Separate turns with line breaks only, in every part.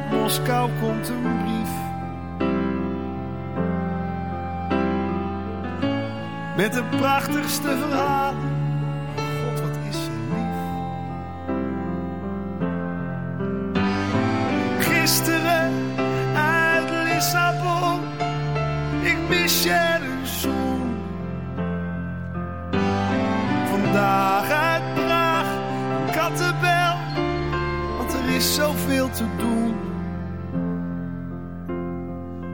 Uit Moskou komt een brief. Met de prachtigste verhalen. God, wat is ze lief. Gisteren uit Lissabon. Ik mis je een zoen. Vandaag uit Praag, kattenbel. Want er is zoveel te doen.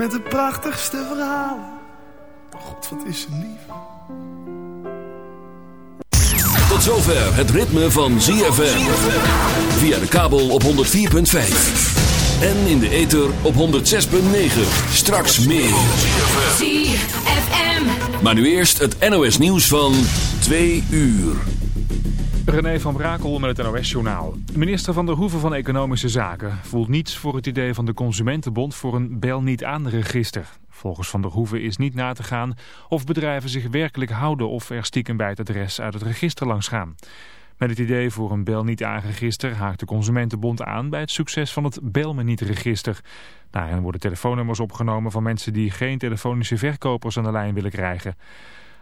Met de prachtigste verhalen. Oh God, wat is ze lief.
Tot zover het ritme van ZFM. Via de kabel op 104.5. En in de ether op 106.9. Straks meer.
ZFM.
Maar nu eerst het NOS nieuws van 2 uur.
René van Brakel met het NOS-journaal. Minister van der Hoeven van Economische Zaken voelt niets voor het idee van de Consumentenbond voor een bel niet aan register. Volgens Van der Hoeven is niet na te gaan of bedrijven zich werkelijk houden of er stiekem bij het adres uit het register langs gaan. Met het idee voor een bel niet aan register haakt de Consumentenbond aan bij het succes van het bel me niet register. Daarin worden telefoonnummers opgenomen van mensen die geen telefonische verkopers aan de lijn willen krijgen.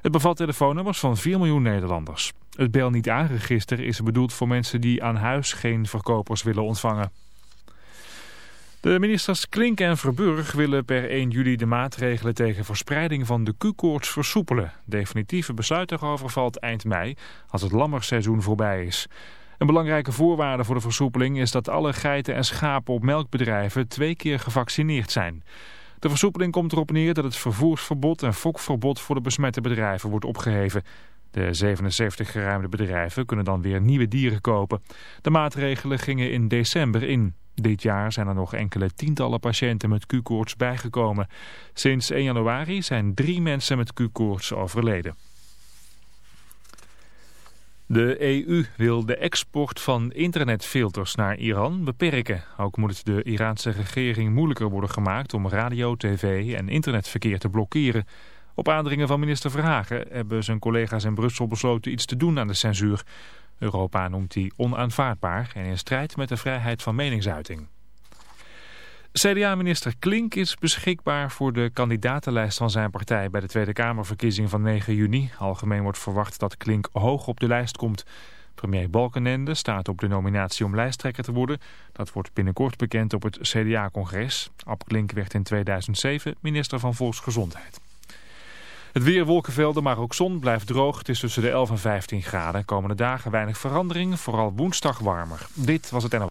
Het bevat telefoonnummers van 4 miljoen Nederlanders. Het bel niet aanregister is bedoeld voor mensen die aan huis geen verkopers willen ontvangen. De ministers Klink en Verburg willen per 1 juli de maatregelen tegen verspreiding van de Q-koorts versoepelen. Definitieve besluit daarover valt eind mei, als het lammerseizoen voorbij is. Een belangrijke voorwaarde voor de versoepeling is dat alle geiten en schapen op melkbedrijven twee keer gevaccineerd zijn. De versoepeling komt erop neer dat het vervoersverbod en fokverbod voor de besmette bedrijven wordt opgeheven. De 77 geruimde bedrijven kunnen dan weer nieuwe dieren kopen. De maatregelen gingen in december in. Dit jaar zijn er nog enkele tientallen patiënten met Q-koorts bijgekomen. Sinds 1 januari zijn drie mensen met Q-koorts overleden. De EU wil de export van internetfilters naar Iran beperken. Ook moet het de Iraanse regering moeilijker worden gemaakt om radio, tv en internetverkeer te blokkeren. Op aandringen van minister Verhagen hebben zijn collega's in Brussel besloten iets te doen aan de censuur. Europa noemt die onaanvaardbaar en in strijd met de vrijheid van meningsuiting. CDA-minister Klink is beschikbaar voor de kandidatenlijst van zijn partij bij de Tweede Kamerverkiezing van 9 juni. Algemeen wordt verwacht dat Klink hoog op de lijst komt. Premier Balkenende staat op de nominatie om lijsttrekker te worden. Dat wordt binnenkort bekend op het CDA-congres. Ab Klink werd in 2007 minister van Volksgezondheid. Het weer wolkenvelden, maar ook zon blijft droog. Het is tussen de 11 en 15 graden. Komende dagen weinig verandering, vooral woensdag warmer. Dit was het NL.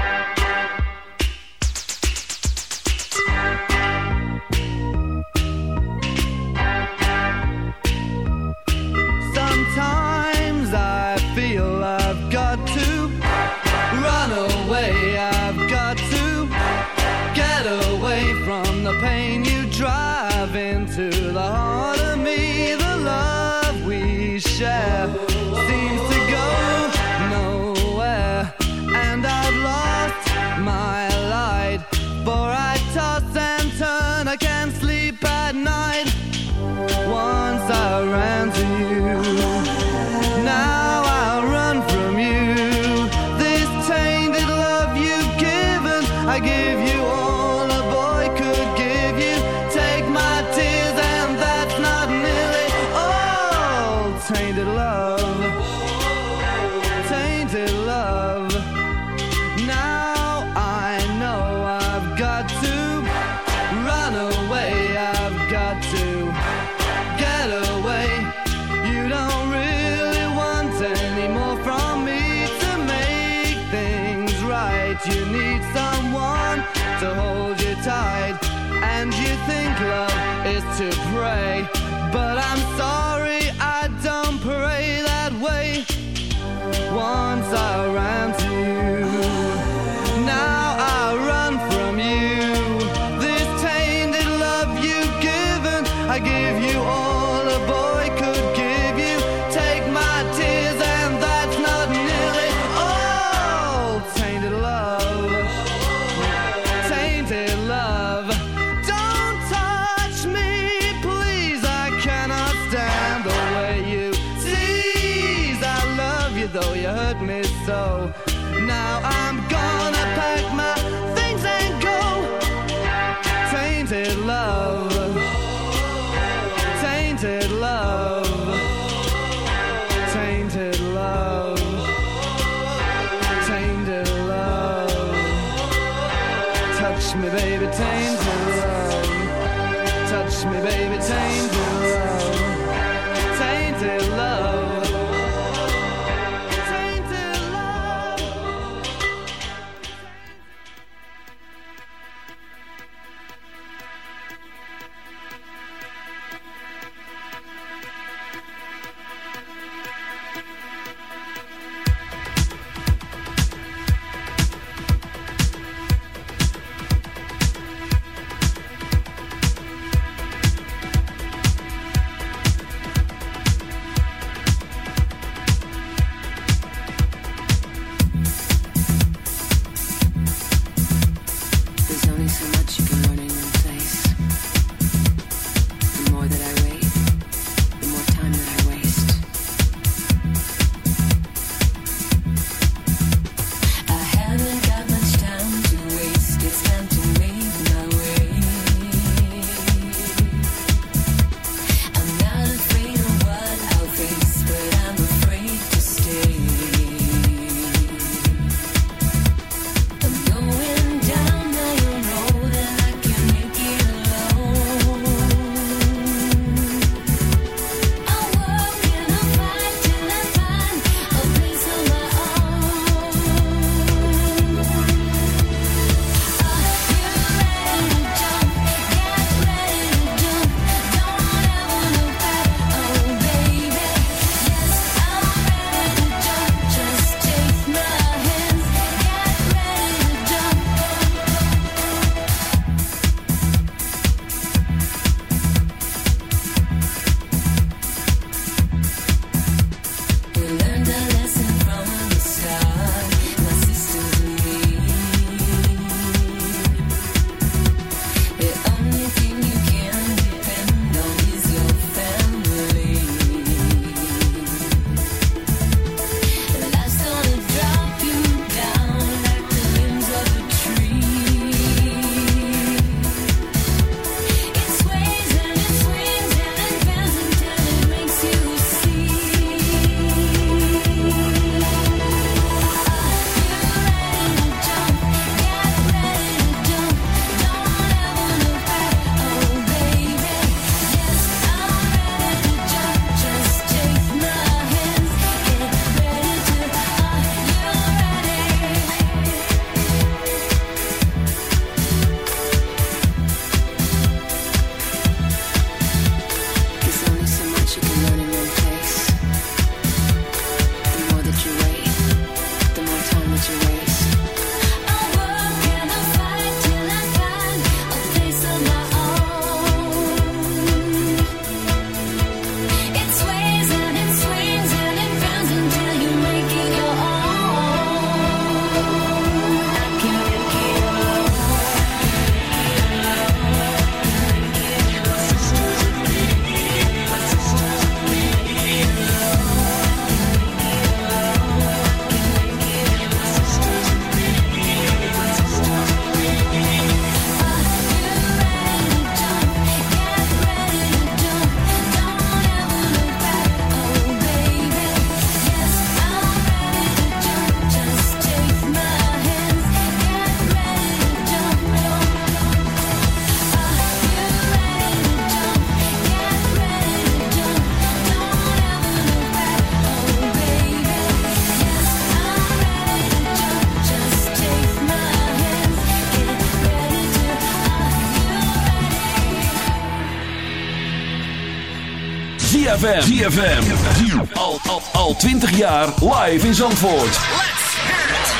ZFM. ZFM. Al, al, al 20 jaar live in Zandvoort.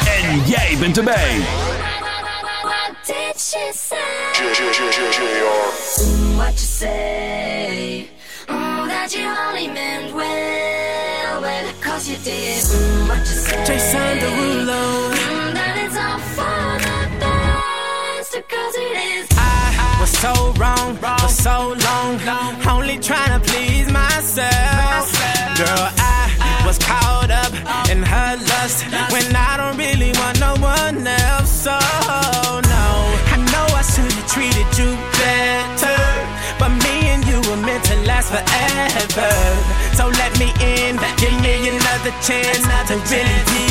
En jij bent erbij.
What did she say? What you say? Mm, that you only meant well, well, cause you did. Mm, what you say?
Jason Derulo.
Mm, that it's all for the best, cause it is.
I was so wrong for Girl, I was caught up in her lust when I don't really want no one else. So no, I know I should have treated you better, but me and you were meant to last forever. So let me in, give me another chance to really be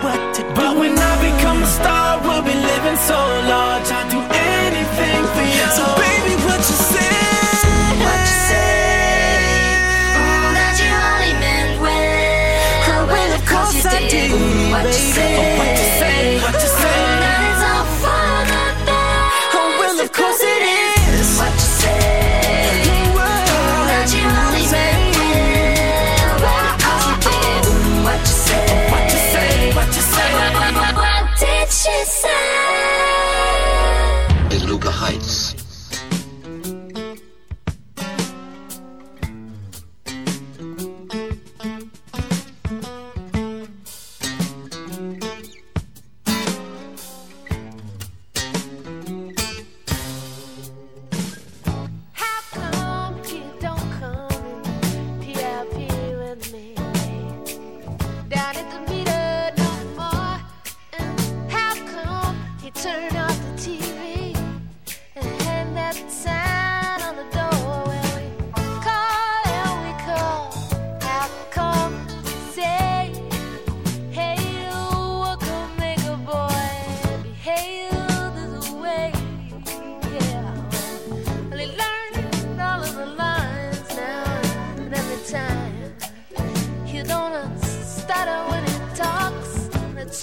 so large. I'll do anything for you. So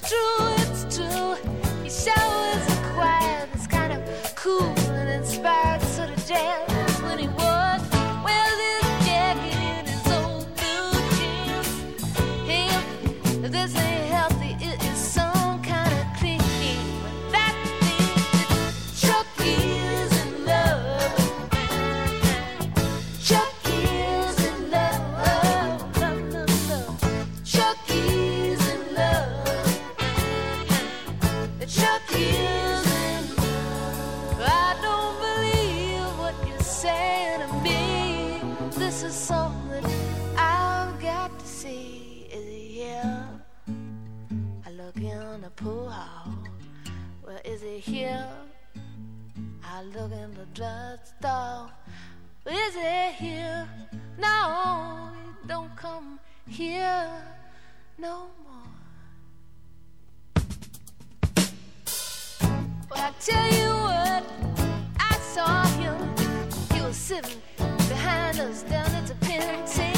true. you here? I look in the drugstore. Is it here? No, it don't come here no more. Well, I tell you what, I saw him. He was sitting behind us down at
the penitentiary.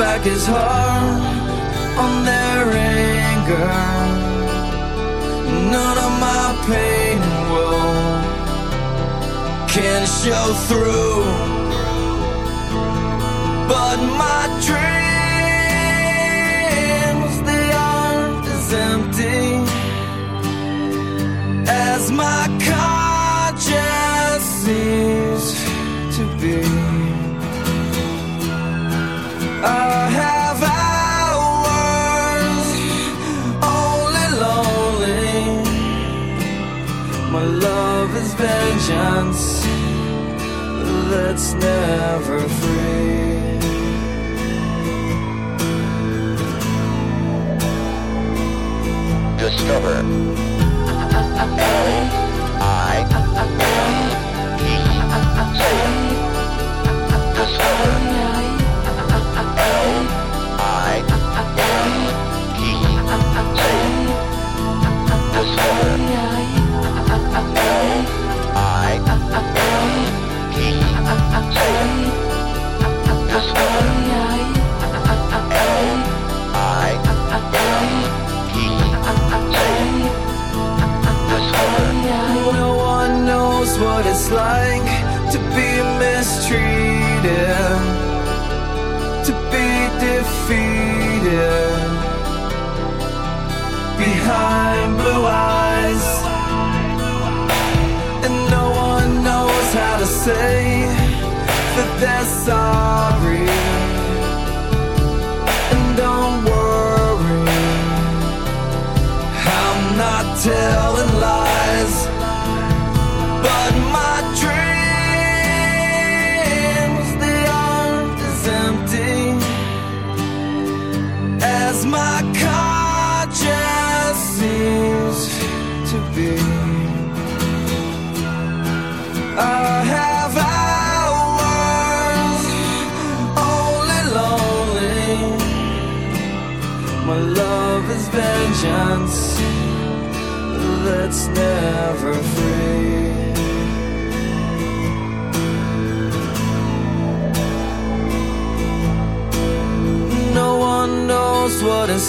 back is hard on their anger. None of my pain and woe can show through, but my dreams they aren't as empty as my conscience seems to be vengeance that's never free.
Discover. I, I, I,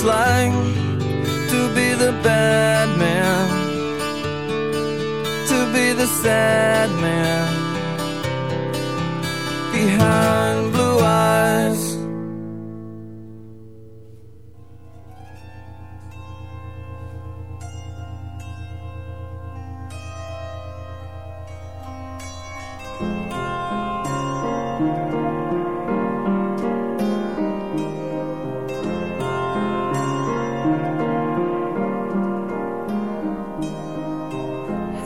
like to be the bad man, to be the sad man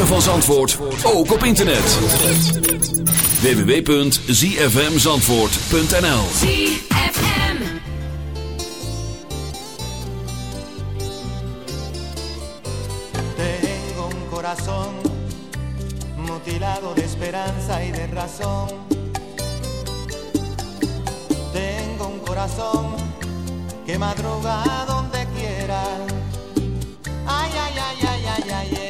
ritme van Zandvoort ook op internet. www.zfmzandvoort.nl
ZFM.
Tengo un corazón mutilado de esperanza y de razón. Tengo un corazón que madruga donde quiera. Ay, ay, ay, ay, ay, ay,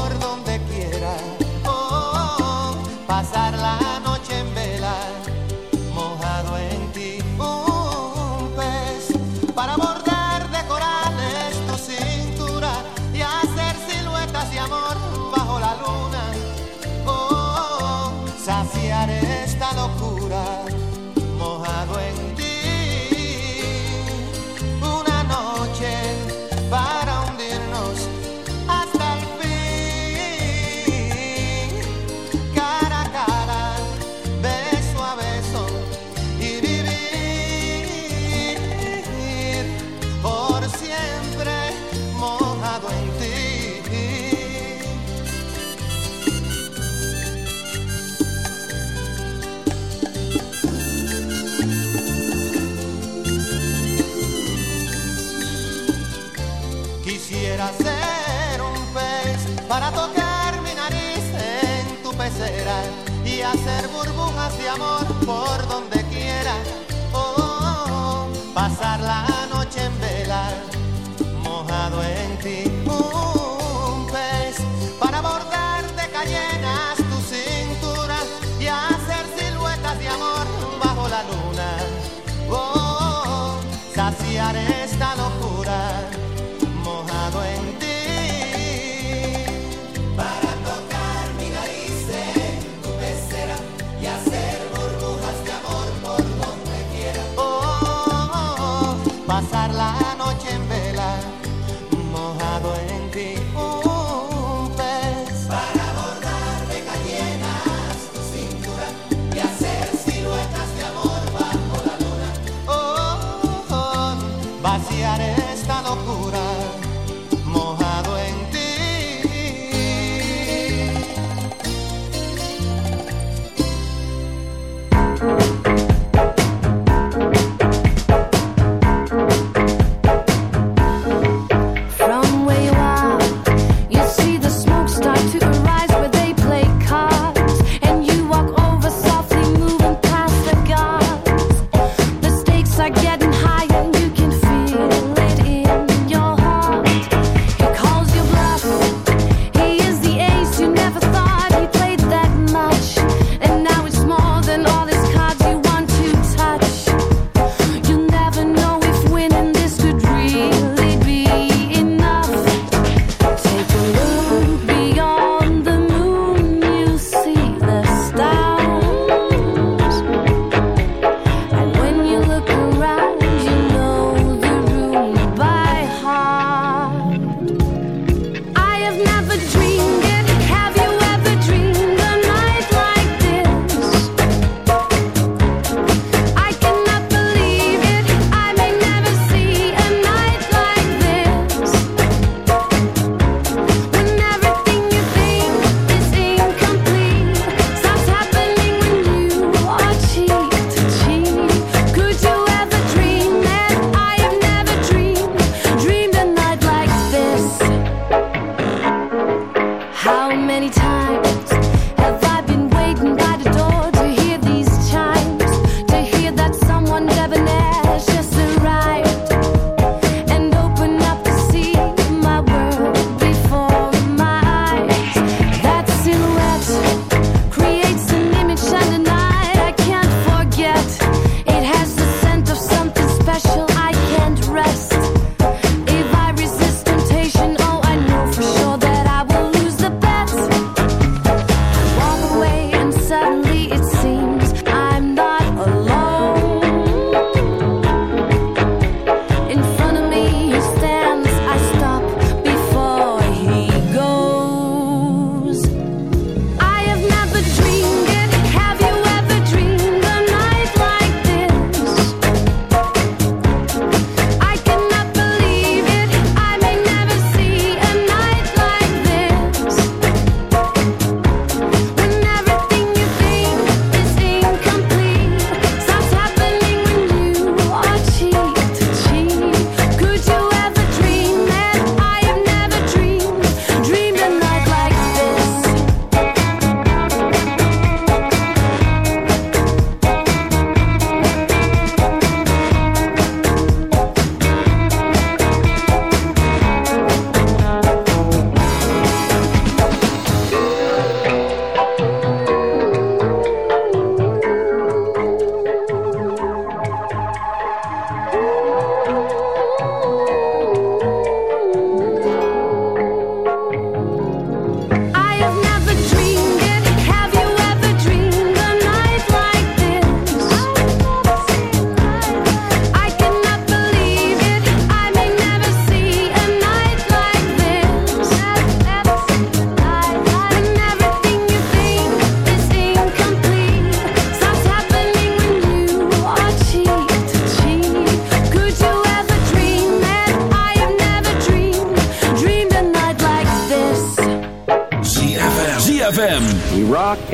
hacer burbujas de amor por donde
many times.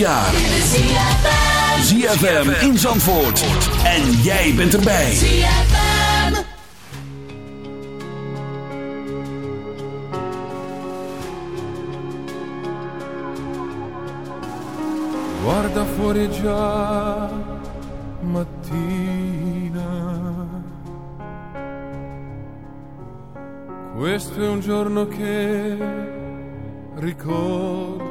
Jaar. ZFM in Zandvoort. En jij bent erbij.
ZFM.
Guarda fuori già mattina. Questo è un giorno che ricorderai.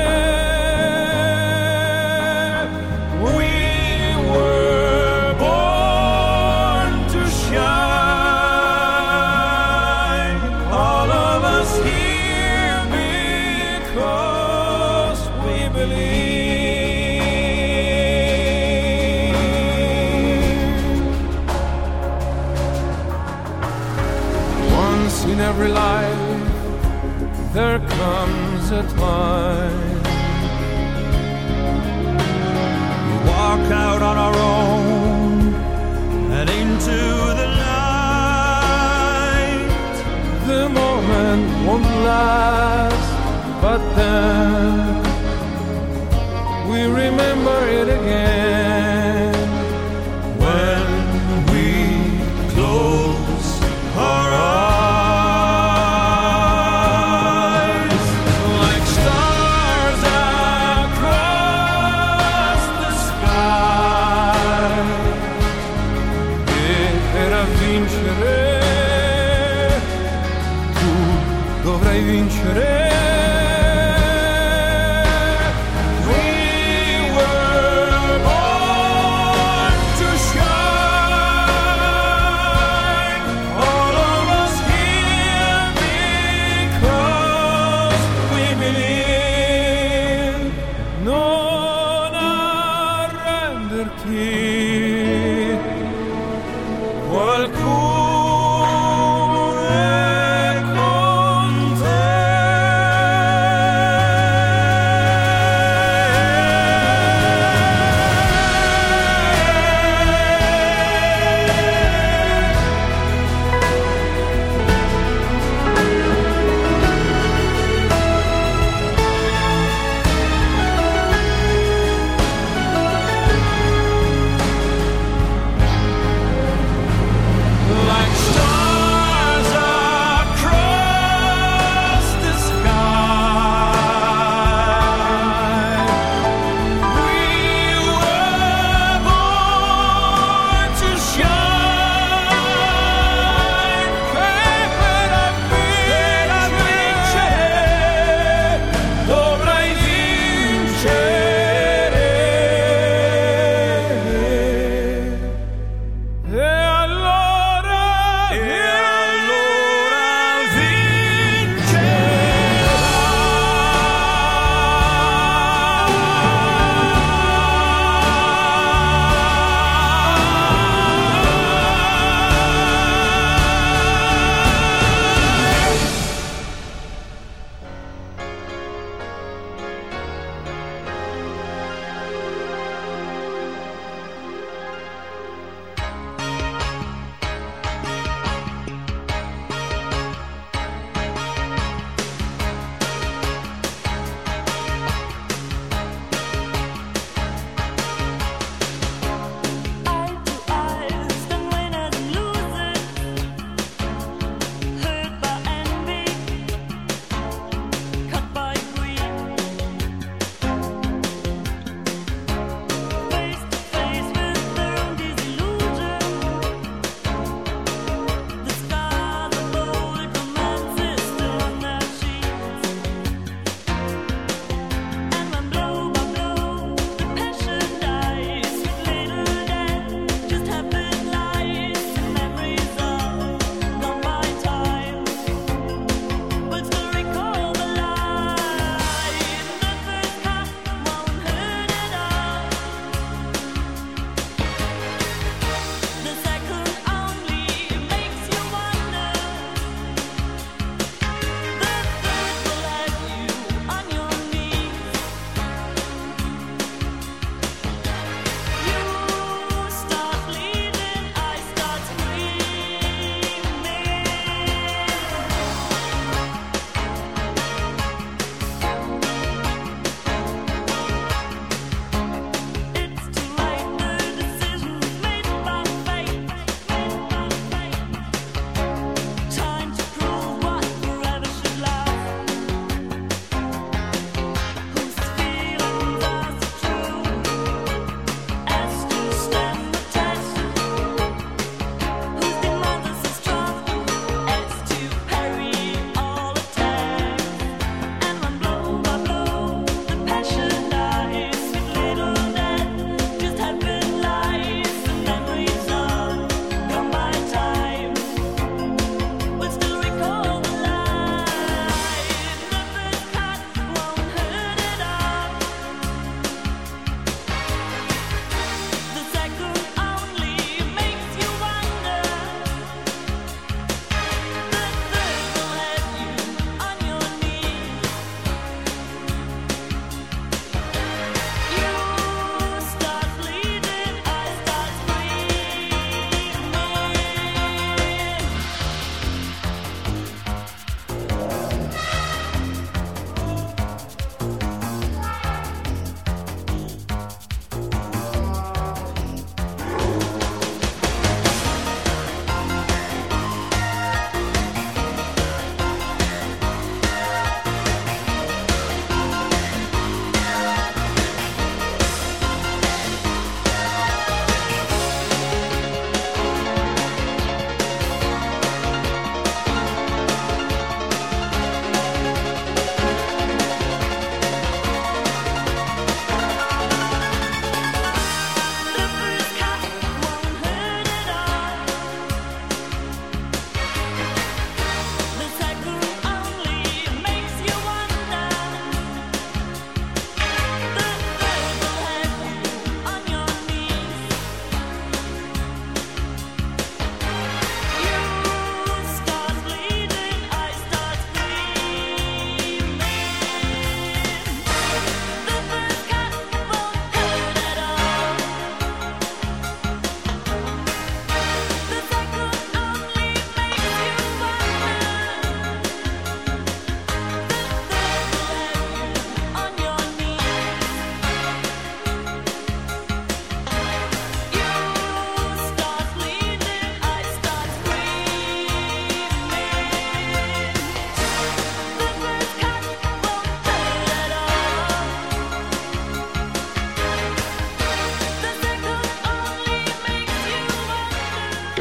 time
We walk out on our own and into the light.
the moment won't last, but then we remember it again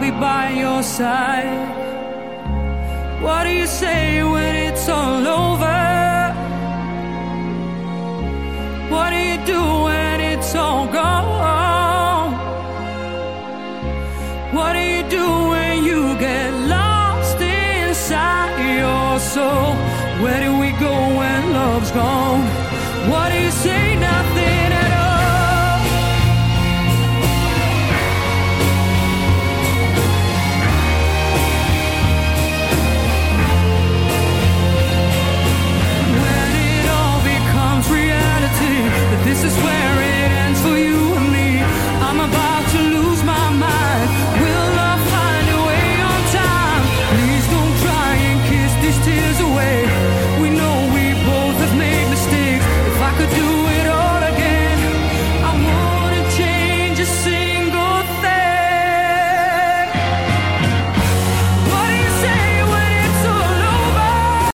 I'll be by your side. What do you say when